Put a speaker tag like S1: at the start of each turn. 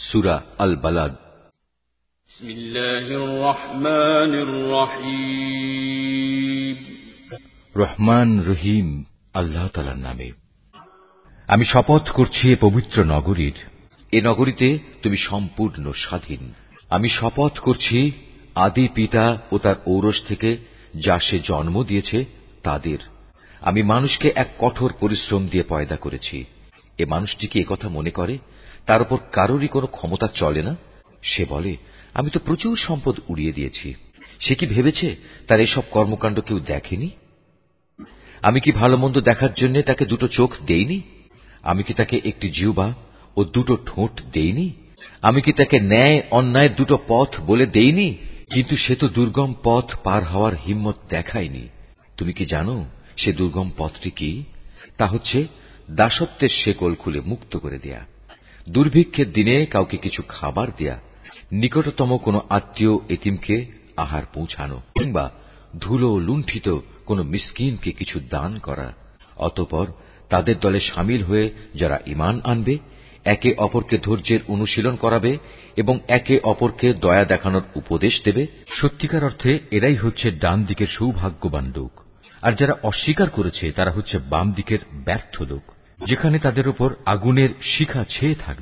S1: সুরা আল বালাদ রহমান রহিম। আল্লাহ তালার নামে। আমি শপথ করছি এ পবিত্র নগরীর। এ নগরীতে তুমি সম্পূর্ণ স্বাধীন। আমি শপথ করছি আদি পিতা ও তার ঔরস থেকে যা সে জন্ম দিয়েছে তাদের। আমি মানুষকে এক কঠোর পরিশ্রম দিয়ে পয়দা করেছি। এ মানুষটি কি কথা মনে করে? তার উপর কারোরই কোনো ক্ষমতা চলে না? সে বলে, আমি তো প্রচুর সম্পদ উড়িয়ে দিয়েছি। সে কি ভেবেছে তার এসব কর্মকাণ্ড কেউ দেখেনি? আমি কি ভালো মন্দ দেখার জন্য তাকে দুটো চোখ দেইনি? আমি কি তাকে একটি জিউবা ও দুটো ঠোঁট দেইনি? আমি কি তাকে ন্যায় অন্যায় দুটো পথ বলে দেইনি? কিন্তু সে তো দুর্গম পথ পার হওয়ার হিম্মত দেখায়নি। তুমি কি জানো সে দুর্গম পথটি কি? তা হচ্ছে দাসত্বের শেকল খুলে মুক্ত করে দেয়া। দুর্ভিক্ষের দিনে কাউকে কিছু খাবার দেয়া। নিকটতম কোনো আত্মীয় এতিমকে আহার পৌঁছানো কিংবা ধুলো লুণ্ঠিত কোনো মিসকিনকে কিছু দান করা। অতপর তাদের দলে সামিল হয়ে যারা ইমান আনবে, একে অপরকে ধৈর্যের অনুশীলন করাবে এবং একে অপরকে দয়া দেখানোর উপদেশ দেবে। সত্যিকার অর্থে এরাই হচ্ছে ডান দিকের সৌভাগ্যবান লোক। আর যারা অস্বীকার করেছে, তারা হচ্ছে বাম দিকের ব্যর্থ লোক। যেখানে তাদের উপর আগুনের শিখা ছেয়ে থাকবে।